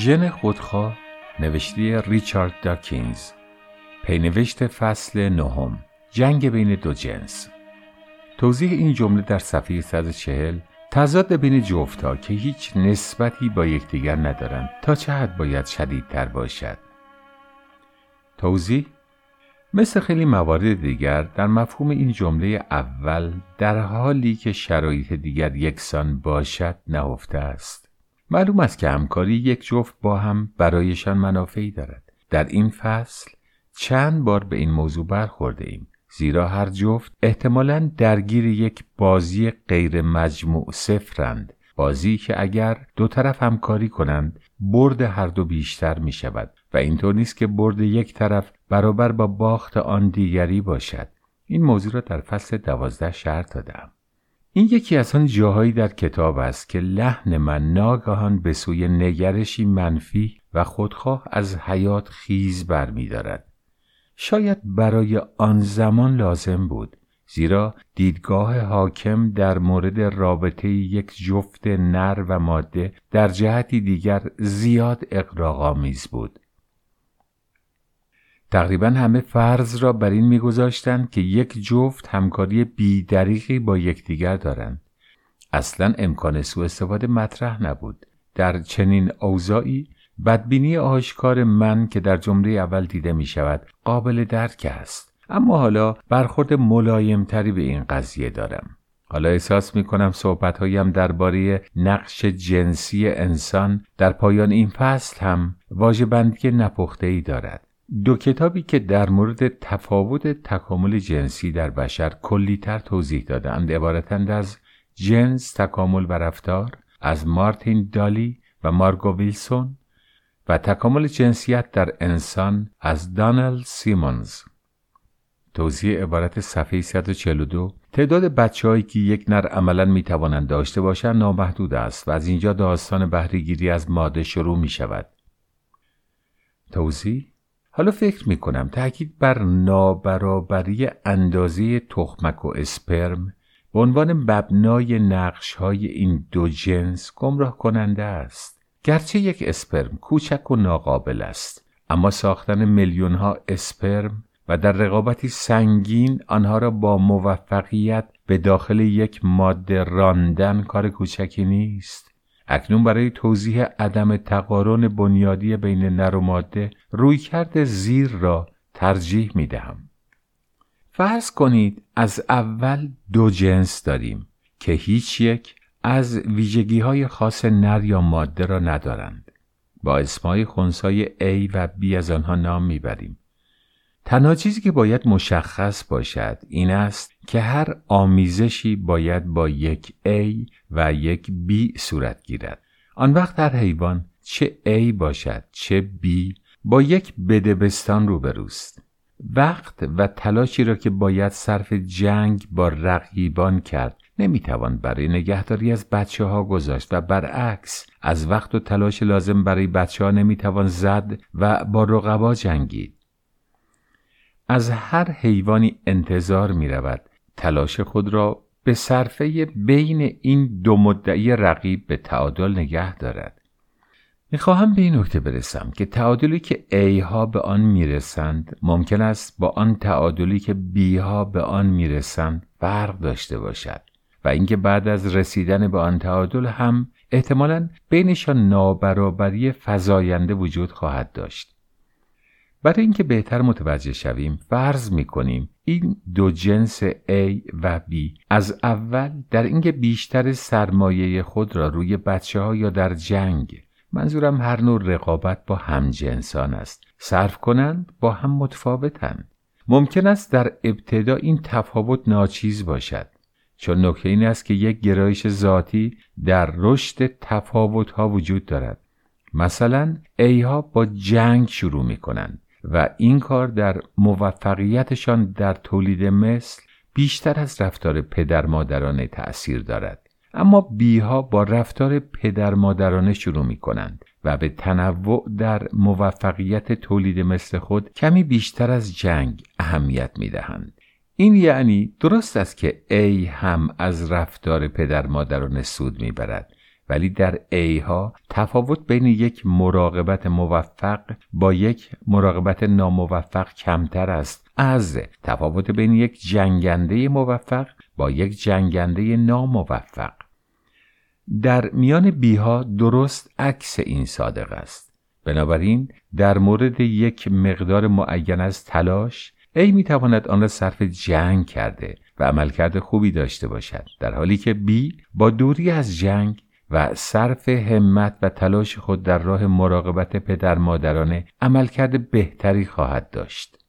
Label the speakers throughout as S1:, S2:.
S1: ژن خودخواه نوشته ریچارد داکینز. پینوشت فصل نهم. جنگ بین دو جنس. توضیح این جمله در صفحه 140 تضاد بین جفتا که هیچ نسبتی با یکدیگر ندارند تا چه حد باید شدیدتر باشد. توضیح مثل خیلی موارد دیگر در مفهوم این جمله اول در حالی که شرایط دیگر یکسان باشد نهفته است. معلوم است که همکاری یک جفت با هم برایشان منافعی دارد. در این فصل چند بار به این موضوع برخورده ایم. زیرا هر جفت احتمالا درگیر یک بازی غیر مجموع صفرند بازی که اگر دو طرف همکاری کنند برد هر دو بیشتر می شود و اینطور نیست که برد یک طرف برابر با باخت آن دیگری باشد. این موضوع را در فصل دوازده شرط دادم این یکی از آن جاهایی در کتاب است که لحن من ناگهان به سوی نگرشی منفی و خودخواه از حیات خیز برمیدارد شاید برای آن زمان لازم بود زیرا دیدگاه حاکم در مورد رابطه یک جفت نر و ماده در جهتی دیگر زیاد اقراغامیز بود. تقریبا همه فرض را بر این میگذاشتند که یک جفت همکاری بیدریقی با یکدیگر دارند. اصلا امکان سوء استفاده مطرح نبود. در چنین اوضاعی بدبینی آشکار من که در جمله اول دیده می شود قابل درک است. اما حالا برخورد ملایمتری به این قضیه دارم. حالا احساس می کنم صحبتهایم درباره نقش جنسی انسان در پایان این فصل هم واجه بندی نپخته ای دارد. دو کتابی که در مورد تفاوت تکامل جنسی در بشر کلیتر توضیح دادند عبارتند از جنس تکامل و رفتار از مارتین دالی و مارگو ویلسون و تکامل جنسیت در انسان از دانل سیمونز. توضیح عبارت صفحه 142 تعداد بچههایی که یک نر عملا می توانند داشته باشند نامحدود است و از اینجا داستان بهرهگیری از ماده شروع می شود توضیح حالا فکر می کنم تاکید بر نابرابری اندازه تخمک و اسپرم به عنوان مبنای نقش های این دو جنس گمراه کننده است. گرچه یک اسپرم کوچک و ناقابل است اما ساختن میلیون ها اسپرم و در رقابتی سنگین آنها را با موفقیت به داخل یک ماده راندن کار کوچکی نیست. اکنون برای توضیح عدم تقارن بنیادی بین نر و ماده رویکرد زیر را ترجیح می دهم. فرض کنید از اول دو جنس داریم که هیچ یک از ویژگی های خاص نر یا ماده را ندارند. با اسمای خونسای A و B از آنها نام می‌بریم. تنها چیزی که باید مشخص باشد این است که هر آمیزشی باید با یک A و یک B صورت گیرد. آن وقت در حیوان چه A باشد چه B با یک بدبستان روبروست. وقت و تلاشی را که باید صرف جنگ با رقیبان کرد نمی‌توان برای نگهداری از بچه ها گذاشت و برعکس از وقت و تلاش لازم برای بچه ها نمی‌توان زد و با رقبا جنگید. از هر حیوانی انتظار می رود تلاش خود را به صرفه بین این دو مدعی رقیب به تعادل نگه دارد. می‌خواهم به این نکته برسم که تعادلی که A ها به آن می‌رسند ممکن است با آن تعادلی که B ها به آن می‌رسند فرق داشته باشد و اینکه بعد از رسیدن به آن تعادل هم احتمالا بینشان نابرابری فزاینده وجود خواهد داشت. برای اینکه بهتر متوجه شویم فرض می کنیم این دو جنس A و B از اول در اینکه بیشتر سرمایه خود را روی بچه ها یا در جنگ منظورم هر نوع رقابت با هم جنسان است. صرف کنند با هم متفاوتند. ممکن است در ابتدا این تفاوت ناچیز باشد چون نکته این است که یک گرایش ذاتی در رشد تفاوت ها وجود دارد. مثلا ای ها با جنگ شروع می کنند و این کار در موفقیتشان در تولید مثل بیشتر از رفتار پدر مادرانه تأثیر دارد اما بیها با رفتار پدر مادرانه شروع می کنند و به تنوع در موفقیت تولید مثل خود کمی بیشتر از جنگ اهمیت می دهند. این یعنی درست است که ای هم از رفتار پدر مادرانه سود می برد ولی در ای ها تفاوت بین یک مراقبت موفق با یک مراقبت ناموفق کمتر است. از تفاوت بین یک جنگنده موفق با یک جنگنده ناموفق. در میان بیها درست عکس این صادق است. بنابراین در مورد یک مقدار معین از تلاش ای می تواند آن را صرف جنگ کرده و عملکرد خوبی داشته باشد در حالی که بی با دوری از جنگ و صرف همت و تلاش خود در راه مراقبت پدر مادرانه عملکرد بهتری خواهد داشت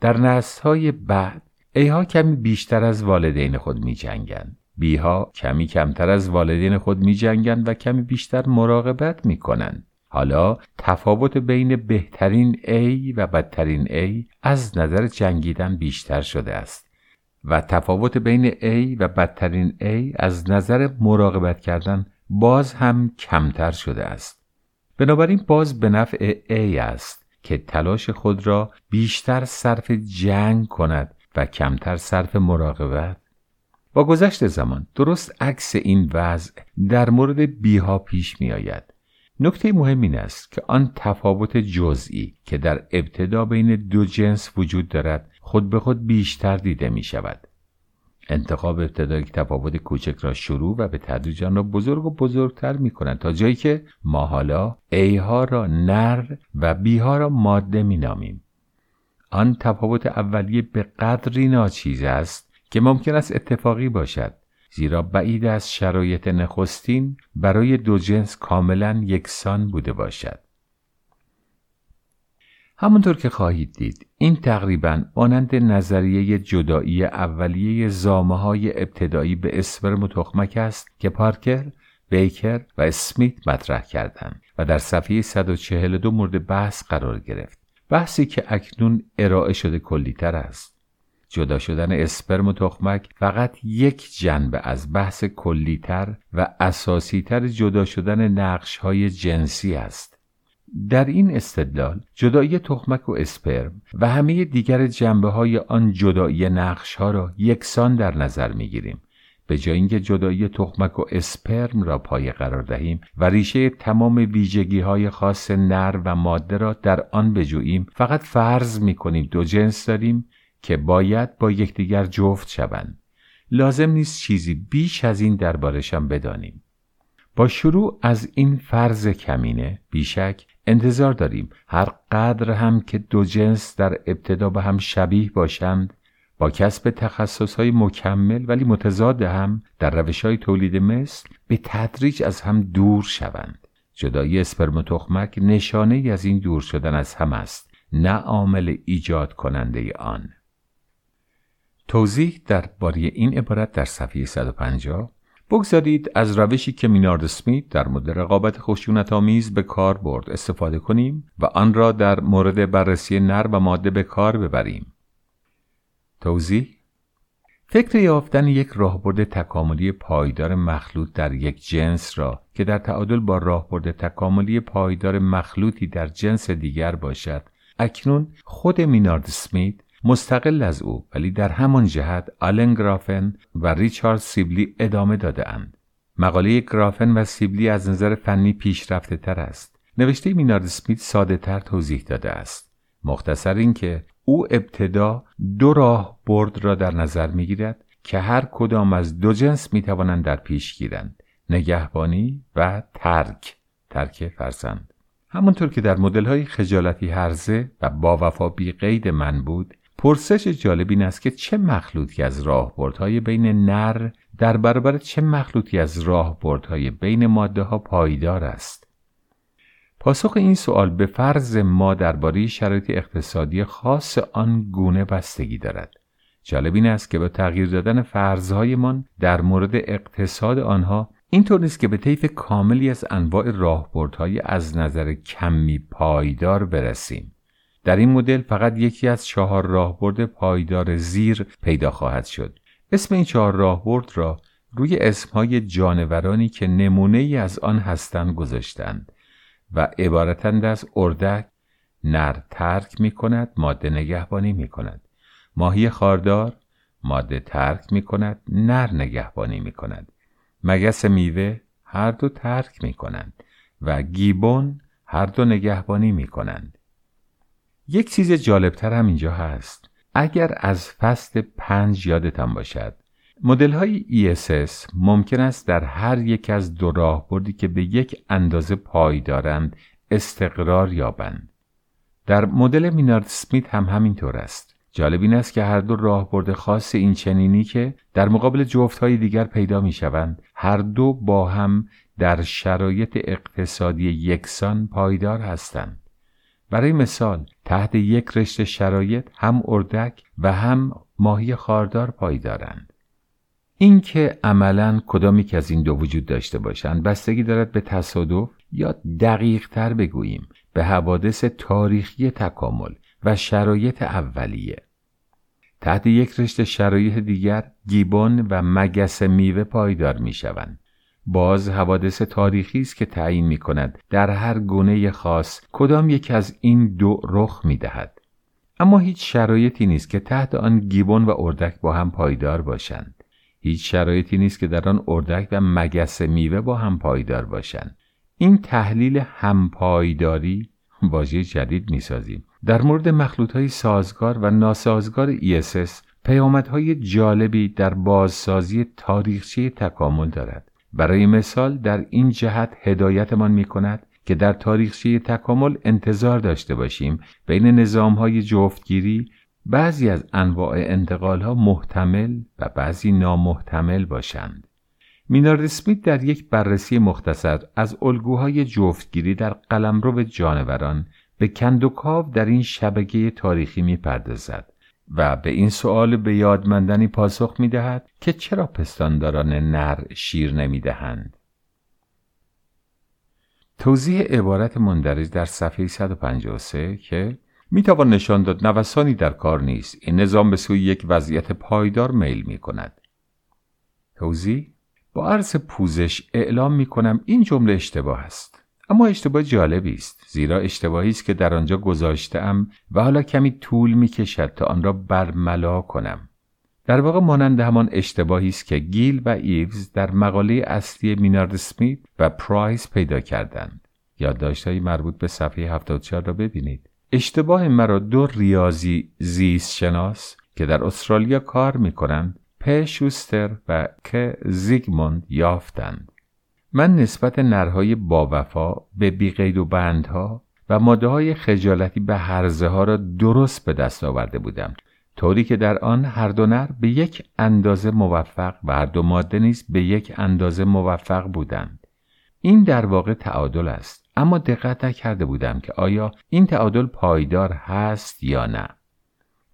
S1: در های بعد ایها کمی بیشتر از والدین خود می جنگن. بیها کمی کمتر از والدین خود می جنگن و کمی بیشتر مراقبت می کنن. حالا تفاوت بین بهترین A و بدترین A از نظر جنگیدن بیشتر شده است و تفاوت بین A و بدترین A از نظر مراقبت کردن باز هم کمتر شده است. بنابراین باز به نفع A است که تلاش خود را بیشتر صرف جنگ کند و کمتر صرف مراقبت. با گذشت زمان درست عکس این وضع در مورد بیها پیش می آید نکته مهم این است که آن تفاوت جزئی که در ابتدا بین دو جنس وجود دارد خود به خود بیشتر دیده می شود. انتخاب ابتدایی تفاوت کوچک را شروع و به تدریج آن را بزرگ و بزرگتر می کنند تا جایی که ما حالا ای ها را نر و بی ها را ماده می نامیم. آن تفاوت اولیه به قدری ناچیز است که ممکن است اتفاقی باشد زیرا بعید از شرایط نخستین برای دو جنس کاملا یکسان بوده باشد. همونطور که خواهید دید این تقریبا مانند نظریه جدایی اولیه زامه های ابتدایی به اسپرم و تخمک است که پارکر، بیکر و اسمیت مطرح کردند و در صفحه 142 مورد بحث قرار گرفت. بحثی که اکنون ارائه شده کلیتر است. جدا شدن اسپرم و تخمک فقط یک جنبه از بحث کلیتر و اساسیتر جدا شدن نقش های جنسی است. در این استدلال جدایی تخمک و اسپرم و همه دیگر جنبه های آن جدایی نقش ها را یکسان در نظر می گیریم. به جای اینکه جدایی تخمک و اسپرم را پای قرار دهیم و ریشه تمام ویژگی های خاص نر و ماده را در آن بجوییم فقط فرض می کنیم دو جنس داریم که باید با یکدیگر جفت شوند لازم نیست چیزی بیش از این دربارشان بدانیم با شروع از این فرض کمینه بیشک انتظار داریم هر قدر هم که دو جنس در ابتدا به هم شبیه باشند با کسب تخصص های مکمل ولی متضاد هم در روش های تولید مثل به تدریج از هم دور شوند. جدایی اسپرم و تخمک نشانه ای از این دور شدن از هم است نه عامل ایجاد کننده آن. توضیح در باری این عبارت در صفحه 150 بگذارید از روشی که مینارد سمیت در مورد رقابت خشونت آمیز به کار برد استفاده کنیم و آن را در مورد بررسی نر و ماده به کار ببریم. توضیح فکر یافتن یک راهبرد تکاملی پایدار مخلوط در یک جنس را که در تعادل با راهبرد تکاملی پایدار مخلوطی در جنس دیگر باشد اکنون خود مینارد سمیت مستقل از او ولی در همان جهت آلن گرافن و ریچارد سیبلی ادامه داده اند. مقاله گرافن و سیبلی از نظر فنی پیشرفته تر است. نوشته مینارد سمیت ساده تر توضیح داده است. مختصر اینکه او ابتدا دو راه برد را در نظر می گیرد که هر کدام از دو جنس می توانند در پیش گیرند. نگهبانی و ترک ترک فرزند همونطور که در مدل های خجالتی هرزه و با وفا بی قید من بود پرسش جالب این است که چه مخلوطی از راهبردهای بین نر در برابر چه مخلوطی از راهبردهای بین ماده ها پایدار است؟ پاسخ این سوال به فرض ما درباره شرایط اقتصادی خاص آن گونه بستگی دارد. جالب این است که با تغییر دادن فرضهایمان در مورد اقتصاد آنها اینطور نیست که به طیف کاملی از انواع راهبردهای از نظر کمی پایدار برسیم. در این مدل فقط یکی از چهار راهبرد پایدار زیر پیدا خواهد شد. اسم این چهار راهبرد را روی اسمهای جانورانی که نمونه ای از آن هستند گذاشتند و عبارتند از اردک نر ترک می کند ماده نگهبانی می کند ماهی خاردار ماده ترک می کند نر نگهبانی می کند مگس میوه هر دو ترک می کنند و گیبون هر دو نگهبانی می کنند. یک چیز جالبتر هم اینجا هست. اگر از فصل پنج یادتان باشد مدل های ESS ممکن است در هر یک از دو راهبردی که به یک اندازه پای دارند استقرار یابند. در مدل مینارد سمیت هم همینطور است. جالب این است که هر دو راهبرد خاص این چنینی که در مقابل جفت های دیگر پیدا می شوند هر دو با هم در شرایط اقتصادی یکسان پایدار هستند. برای مثال تحت یک رشته شرایط هم اردک و هم ماهی خاردار پایدارند. اینکه عملا کدامی که از این دو وجود داشته باشند بستگی دارد به تصادف یا دقیق تر بگوییم به حوادث تاریخی تکامل و شرایط اولیه تحت یک رشته شرایط دیگر گیبون و مگس میوه پایدار می شوند. باز حوادث تاریخی است که تعیین می کند در هر گونه خاص کدام یک از این دو رخ می دهد. اما هیچ شرایطی نیست که تحت آن گیبون و اردک با هم پایدار باشند. هیچ شرایطی نیست که در آن اردک و مگس میوه با هم پایدار باشند. این تحلیل همپایداری واژه جدید می‌سازیم در مورد مخلوط های سازگار و ناسازگار ESS پیامدهای جالبی در بازسازی تاریخچه تکامل دارد برای مثال در این جهت هدایتمان می کند که در تاریخچه تکامل انتظار داشته باشیم بین نظام های جفتگیری بعضی از انواع انتقال ها محتمل و بعضی نامحتمل باشند. مینارد اسمیت در یک بررسی مختصر از الگوهای جفتگیری در قلمرو جانوران به کندوکاو در این شبکه تاریخی می‌پردازد و به این سوال به یادمندنی پاسخ می دهد که چرا پستانداران نر شیر نمی دهند. توضیح عبارت مندرج در صفحه 153 که می توان نشان داد نوسانی در کار نیست این نظام به سوی یک وضعیت پایدار میل می کند. توضیح با عرض پوزش اعلام می کنم این جمله اشتباه است اما اشتباه جالبی است. زیرا اشتباهی است که در آنجا گذاشتم و حالا کمی طول می کشد تا آن را برملا کنم. در واقع مانند همان اشتباهی است که گیل و ایوز در مقاله اصلی مینارد اسمیت و پرایس پیدا کردند. یادداشتهای مربوط به صفحه 74 را ببینید. اشتباه مرا دو ریاضی زیست شناس که در استرالیا کار می کنند پ شوستر و که زیگموند یافتند. من نسبت نرهای باوفا به بیقید و بندها و ماده های خجالتی به هرزه ها را درست به دست آورده بودم طوری که در آن هر دو نر به یک اندازه موفق و هر دو ماده نیز به یک اندازه موفق بودند. این در واقع تعادل است اما دقت نکرده بودم که آیا این تعادل پایدار هست یا نه.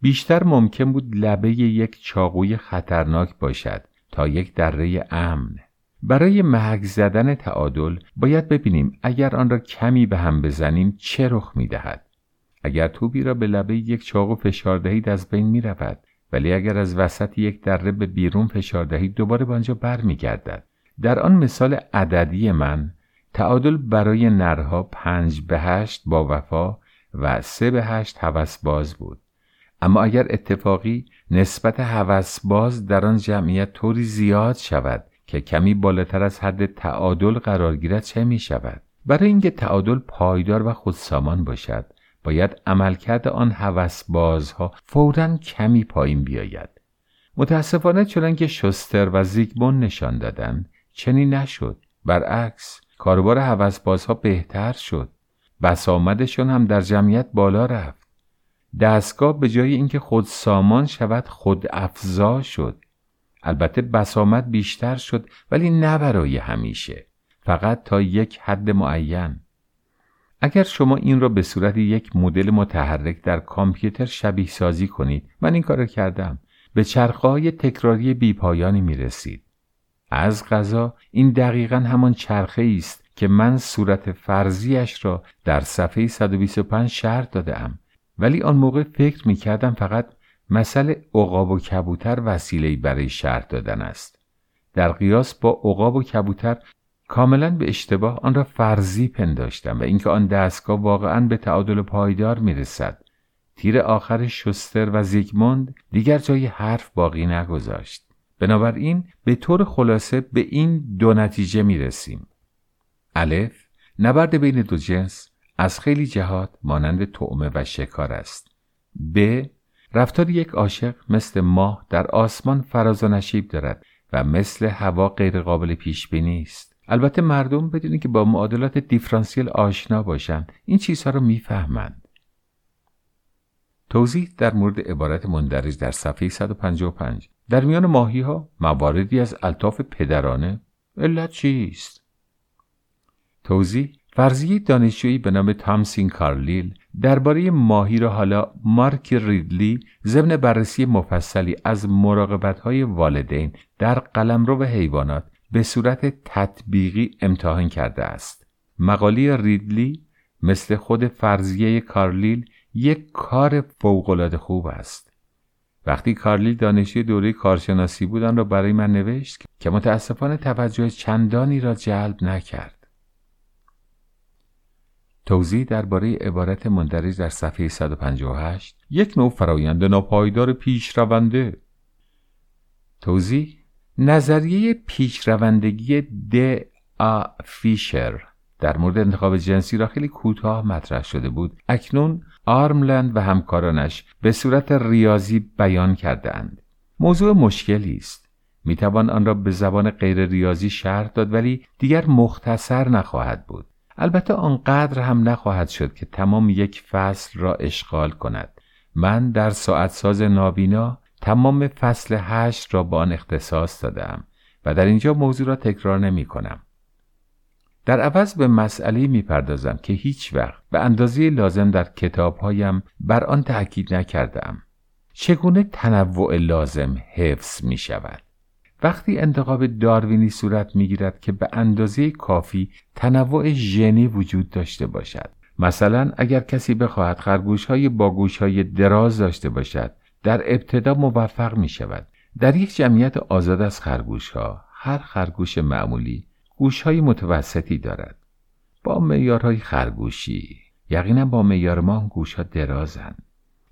S1: بیشتر ممکن بود لبه یک چاقوی خطرناک باشد تا یک دره امن. برای محک زدن تعادل باید ببینیم اگر آن را کمی به هم بزنیم چه رخ می دهد. اگر توبی را به لبه یک چاقو فشار دهید از بین می رود ولی اگر از وسط یک دره به بیرون فشار دهید دوباره به آنجا بر می گردد. در آن مثال عددی من تعادل برای نرها پنج به هشت با وفا و سه به هشت هوس باز بود. اما اگر اتفاقی نسبت باز در آن جمعیت طوری زیاد شود که کمی بالاتر از حد تعادل قرار گیرد چه می شود؟ برای اینکه تعادل پایدار و خودسامان باشد باید عملکرد آن بازها فورا کمی پایین بیاید. متاسفانه چون که شستر و زیگمون نشان دادند چنین نشد. برعکس کاربار بازها بهتر شد. بسامدشون هم در جمعیت بالا رفت. دستگاه به جای اینکه خود سامان شود خود افزا شد. البته بسامت بیشتر شد ولی نه برای همیشه فقط تا یک حد معین. اگر شما این را به صورت یک مدل متحرک در کامپیوتر شبیه سازی کنید من این کار کردم. به چرخه تکراری بیپایانی می رسید. از غذا این دقیقا همان چرخه است که من صورت فرضیش را در صفحه 125 شرط داده ولی آن موقع فکر می کردم فقط مسئله عقاب و کبوتر وسیله‌ای برای شرح دادن است. در قیاس با عقاب و کبوتر کاملا به اشتباه آن را فرضی پنداشتم و اینکه آن دستگاه واقعا به تعادل پایدار می رسد. تیر آخر شستر و زیگموند دیگر جای حرف باقی نگذاشت. بنابراین به طور خلاصه به این دو نتیجه می رسیم. الف نبرد بین دو جنس از خیلی جهات مانند طعمه و شکار است. ب رفتار یک عاشق مثل ماه در آسمان فراز و نشیب دارد و مثل هوا غیرقابل پیش بینی است. البته مردم بدون که با معادلات دیفرانسیل آشنا باشند این چیزها را می‌فهمند. توضیح در مورد عبارت مندرج در صفحه 155 در میان ماهی ها مواردی از الطاف پدرانه علت چیست؟ توضیح فرضیه دانشجویی به نام تامسین کارلیل درباره ماهی را حالا مارک ریدلی ضمن بررسی مفصلی از مراقبت والدین در قلمرو حیوانات به صورت تطبیقی امتحان کرده است. مقاله ریدلی مثل خود فرضیه کارلیل یک کار فوقالعاده خوب است. وقتی کارلیل دانشجوی دوره کارشناسی بود آن را برای من نوشت که متاسفانه توجه چندانی را جلب نکرد. توضیح درباره عبارت مندرج در صفحه 158 یک نوع فرایند ناپایدار پیشرونده. توضیح نظریه پیشروندگی د آ فیشر در مورد انتخاب جنسی را خیلی کوتاه مطرح شده بود. اکنون آرملند و همکارانش به صورت ریاضی بیان کردهاند. موضوع مشکلی است. می‌توان آن را به زبان غیر ریاضی شرح داد ولی دیگر مختصر نخواهد بود. البته آنقدر هم نخواهد شد که تمام یک فصل را اشغال کند من در ساعت ساز نابینا تمام فصل هشت را با آن اختصاص دادم و در اینجا موضوع را تکرار نمی کنم. در عوض به مسئله می پردازم که هیچ وقت به اندازه لازم در کتابهایم بر آن تأکید نکردم. چگونه تنوع لازم حفظ می شود؟ وقتی انتخاب داروینی صورت می گیرد که به اندازه کافی تنوع ژنی وجود داشته باشد. مثلا اگر کسی بخواهد خرگوش های با گوش های دراز داشته باشد در ابتدا موفق می شود. در یک جمعیت آزاد از خرگوش ها هر خرگوش معمولی گوش های متوسطی دارد. با میارهای خرگوشی یقینا با میار ما گوش ها درازند.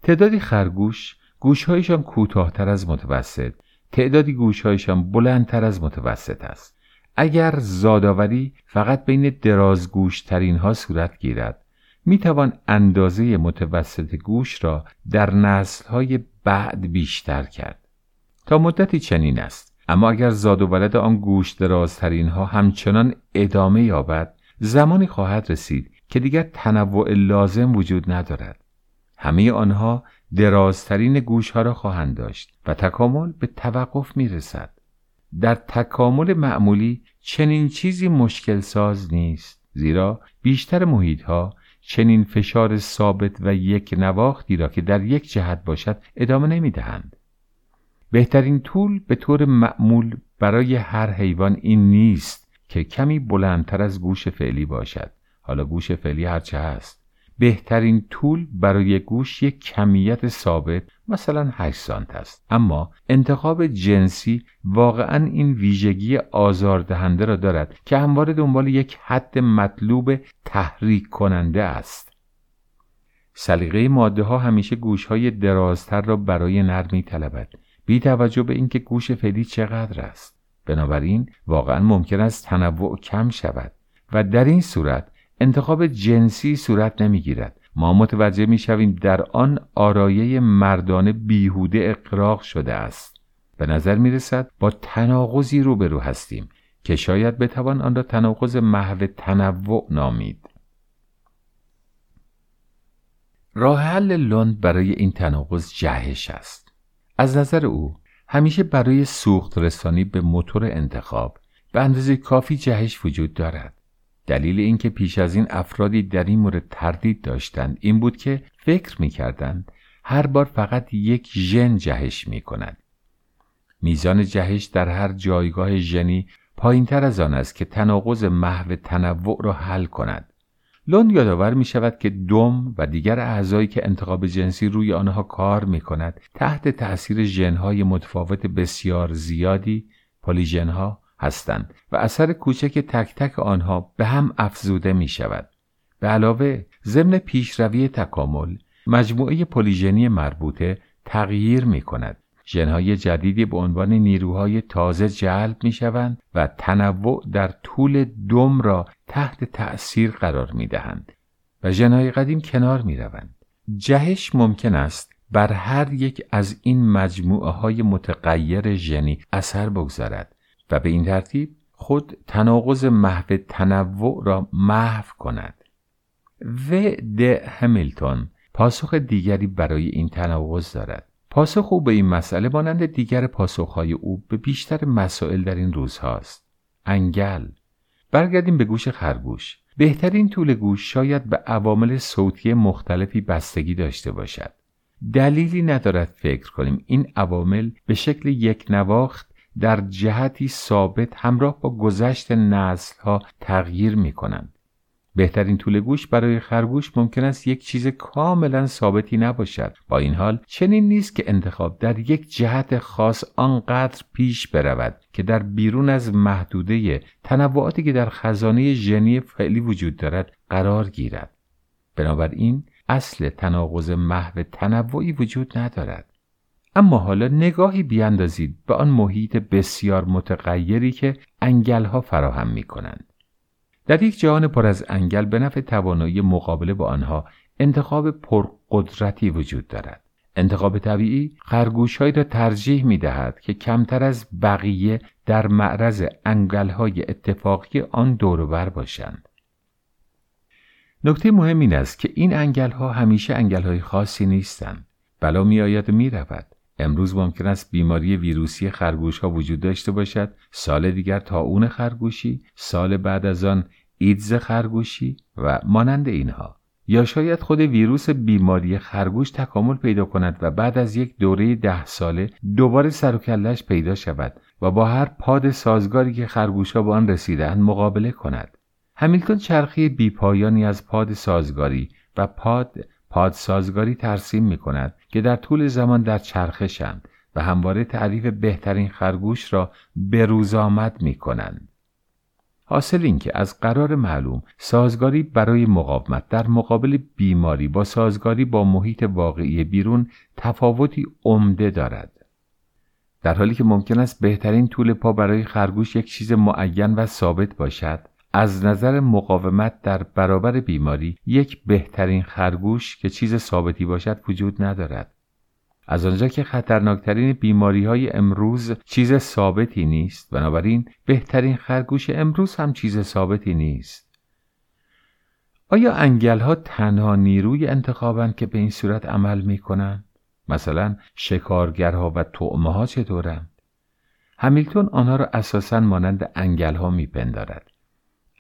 S1: تعدادی خرگوش گوشهایشان کوتاهتر از متوسط تعدادی گوشهایشان بلندتر از متوسط است. اگر زادآوری فقط بین درازگوشترین ها صورت گیرد می توان اندازه متوسط گوش را در نسل های بعد بیشتر کرد. تا مدتی چنین است. اما اگر زاد و ولد آن گوش درازترین ها همچنان ادامه یابد زمانی خواهد رسید که دیگر تنوع لازم وجود ندارد. همه آنها درازترین گوش ها را خواهند داشت و تکامل به توقف می رسد. در تکامل معمولی چنین چیزی مشکل ساز نیست زیرا بیشتر محیط ها چنین فشار ثابت و یک نواختی را که در یک جهت باشد ادامه نمی دهند. بهترین طول به طور معمول برای هر حیوان این نیست که کمی بلندتر از گوش فعلی باشد حالا گوش فعلی هرچه هست بهترین طول برای گوش یک کمیت ثابت مثلا 8 سانت است. اما انتخاب جنسی واقعا این ویژگی آزاردهنده را دارد که همواره دنبال یک حد مطلوب تحریک کننده است. سلیقه ماده ها همیشه گوش های درازتر را برای نرمی طلبد بی توجه به اینکه گوش فعلی چقدر است. بنابراین واقعا ممکن است تنوع کم شود و در این صورت انتخاب جنسی صورت نمی‌گیرد. ما متوجه می شویم در آن آرایه مردانه بیهوده اقراق شده است. به نظر می رسد با تناقضی روبرو هستیم که شاید بتوان آن را تناقض محو تنوع نامید. راه حل لند برای این تناقض جهش است. از نظر او همیشه برای سوخت رسانی به موتور انتخاب به اندازه کافی جهش وجود دارد. دلیل اینکه پیش از این افرادی در این مورد تردید داشتند این بود که فکر می‌کردند هر بار فقط یک ژن جهش می کند. میزان جهش در هر جایگاه ژنی پایین تر از آن است که تناقض محو تنوع را حل کند. لند یادآور می شود که دم و دیگر اعضایی که انتخاب جنسی روی آنها کار می کند تحت تأثیر ژنهای متفاوت بسیار زیادی پلیژنها هستند و اثر کوچک تک تک آنها به هم افزوده می شود. به علاوه ضمن پیشروی تکامل مجموعه پلیژنی مربوطه تغییر می کند ژنهای جدیدی به عنوان نیروهای تازه جلب می شوند و تنوع در طول دم را تحت تأثیر قرار می دهند و ژنهای قدیم کنار می روند. جهش ممکن است بر هر یک از این مجموعه های متغیر ژنی اثر بگذارد و به این ترتیب خود تناقض محو تنوع را محو کند. و د همیلتون پاسخ دیگری برای این تناقض دارد. پاسخ او به این مسئله مانند دیگر پاسخهای او به بیشتر مسائل در این روزهاست انگل. برگردیم به گوش خرگوش. بهترین طول گوش شاید به عوامل صوتی مختلفی بستگی داشته باشد. دلیلی ندارد فکر کنیم این عوامل به شکل یک نواخت در جهتی ثابت همراه با گذشت نسل ها تغییر می کنند. بهترین طول گوش برای خرگوش ممکن است یک چیز کاملا ثابتی نباشد. با این حال چنین نیست که انتخاب در یک جهت خاص آنقدر پیش برود که در بیرون از محدوده تنوعاتی که در خزانه ژنی فعلی وجود دارد قرار گیرد. بنابراین اصل تناقض محو تنوعی وجود ندارد. اما حالا نگاهی بیاندازید به آن محیط بسیار متغیری که انگلها فراهم می کنند. در یک جهان پر از انگل به نفع توانایی مقابله با آنها انتخاب پرقدرتی وجود دارد. انتخاب طبیعی خرگوشهایی را ترجیح می دهد که کمتر از بقیه در معرض انگلهای اتفاقی آن دوروبر باشند. نکته مهم این است که این انگلها همیشه انگلهای خاصی نیستند. بلا می آید و می رود. امروز ممکن است بیماری ویروسی خرگوش ها وجود داشته باشد سال دیگر تاون خرگوشی سال بعد از آن ایدز خرگوشی و مانند اینها. یا شاید خود ویروس بیماری خرگوش تکامل پیدا کند و بعد از یک دوره ده ساله دوباره سر و کلش پیدا شود و با هر پاد سازگاری که خرگوش ها به آن رسیدند مقابله کند. همیلتون چرخی بیپایانی از پاد سازگاری و پاد پادسازگاری ترسیم می کند که در طول زمان در چرخشند و همواره تعریف بهترین خرگوش را به روز آمد می کنند. حاصل اینکه از قرار معلوم سازگاری برای مقاومت در مقابل بیماری با سازگاری با محیط واقعی بیرون تفاوتی عمده دارد. در حالی که ممکن است بهترین طول پا برای خرگوش یک چیز معین و ثابت باشد از نظر مقاومت در برابر بیماری یک بهترین خرگوش که چیز ثابتی باشد وجود ندارد از آنجا که خطرناکترین بیماری های امروز چیز ثابتی نیست بنابراین بهترین خرگوش امروز هم چیز ثابتی نیست آیا انگل ها تنها نیروی انتخابند که به این صورت عمل می کنند؟ مثلا شکارگرها و تعمه ها چطورند؟ همیلتون آنها را اساسا مانند انگل ها می پندارد.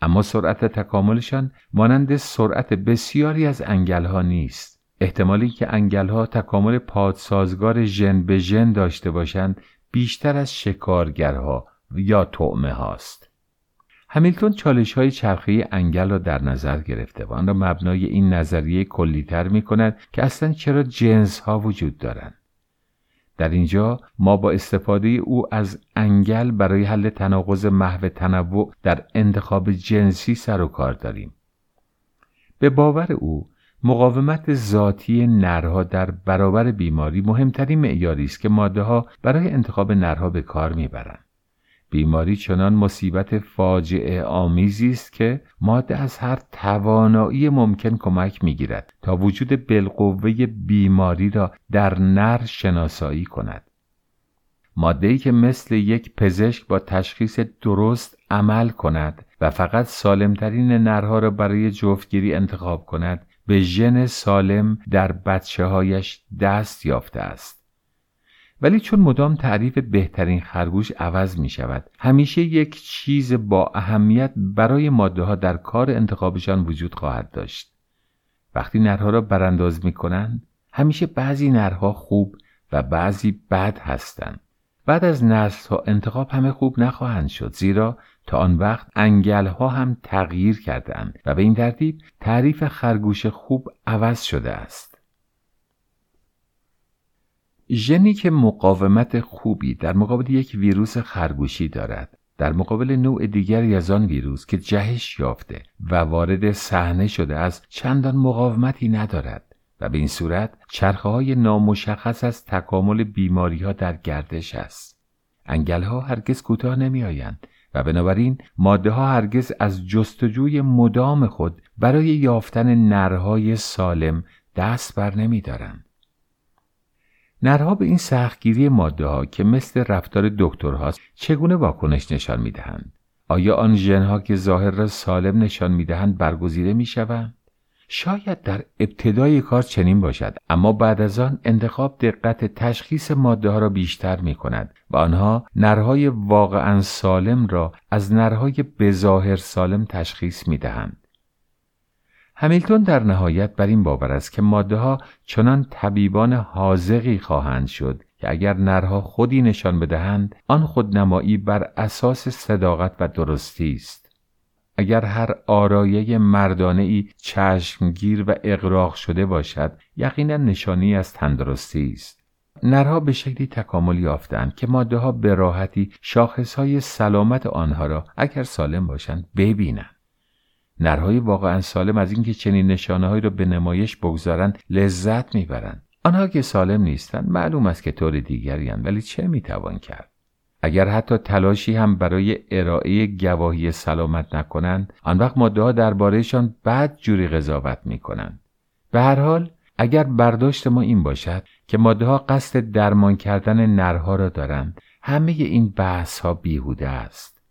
S1: اما سرعت تکاملشان مانند سرعت بسیاری از انگلها نیست. احتمالی که انگلها تکامل پادسازگار ژن به ژن داشته باشند بیشتر از شکارگرها یا طعمه هاست همیلتون چالش های چرخی انگل را در نظر گرفته و آن را مبنای این نظریه کلیتر می کند که اصلا چرا جنس ها وجود دارند. در اینجا ما با استفاده او از انگل برای حل تناقض محو تنوع در انتخاب جنسی سر و کار داریم. به باور او مقاومت ذاتی نرها در برابر بیماری مهمترین معیاری است که ماده ها برای انتخاب نرها به کار می‌برند. بیماری چنان مصیبت فاجعه آمیزی است که ماده از هر توانایی ممکن کمک می‌گیرد تا وجود بالقوه بیماری را در نر شناسایی کند. ماده که مثل یک پزشک با تشخیص درست عمل کند و فقط سالمترین نرها را برای جفتگیری انتخاب کند به ژن سالم در بچه هایش دست یافته است. ولی چون مدام تعریف بهترین خرگوش عوض می شود همیشه یک چیز با اهمیت برای ماده ها در کار انتخابشان وجود خواهد داشت. وقتی نرها را برانداز می کنند همیشه بعضی نرها خوب و بعضی بد هستند. بعد از نسل ها انتخاب همه خوب نخواهند شد زیرا تا آن وقت انگل ها هم تغییر کردند و به این ترتیب تعریف خرگوش خوب عوض شده است. ژنی که مقاومت خوبی در مقابل یک ویروس خرگوشی دارد در مقابل نوع دیگری از آن ویروس که جهش یافته و وارد صحنه شده از چندان مقاومتی ندارد و به این صورت چرخه های نامشخص از تکامل بیماری ها در گردش است. انگل ها هرگز کوتاه نمی آیند و بنابراین ماده ها هرگز از جستجوی مدام خود برای یافتن نرهای سالم دست بر نمی دارند. نرها به این سختگیری ماده ها که مثل رفتار دکترهاست چگونه واکنش نشان می دهند؟ آیا آن ژنها که ظاهر را سالم نشان می دهند برگزیده می شوند؟ شاید در ابتدای کار چنین باشد اما بعد از آن انتخاب دقت تشخیص ماده ها را بیشتر می کند و آنها نرهای واقعا سالم را از نرهای بظاهر سالم تشخیص می دهند. همیلتون در نهایت بر این باور است که ماده ها چنان طبیبان حاضقی خواهند شد که اگر نرها خودی نشان بدهند آن خودنمایی بر اساس صداقت و درستی است. اگر هر آرایه مردانه ای چشمگیر و اقراق شده باشد یقینا نشانی از تندرستی است. نرها به شکلی تکامل یافتند که ماده ها به راحتی شاخص های سلامت آنها را اگر سالم باشند ببینند. نرهای واقعا سالم از اینکه چنین نشانه را به نمایش بگذارند لذت می‌برند. آنها که سالم نیستند معلوم است که طور دیگری ولی چه می‌توان کرد؟ اگر حتی تلاشی هم برای ارائه گواهی سلامت نکنند آن وقت ماده دربارهشان بد جوری قضاوت می‌کنند. به هر حال اگر برداشت ما این باشد که ماده قصد درمان کردن نرها را دارند همه این بحث ها بیهوده است.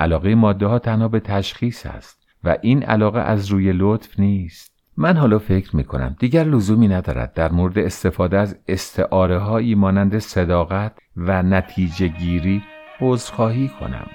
S1: علاقه ماده ها تنها به تشخیص است. و این علاقه از روی لطف نیست. من حالا فکر می کنم دیگر لزومی ندارد در مورد استفاده از استعاره هایی مانند صداقت و نتیجه گیری عذرخواهی کنم.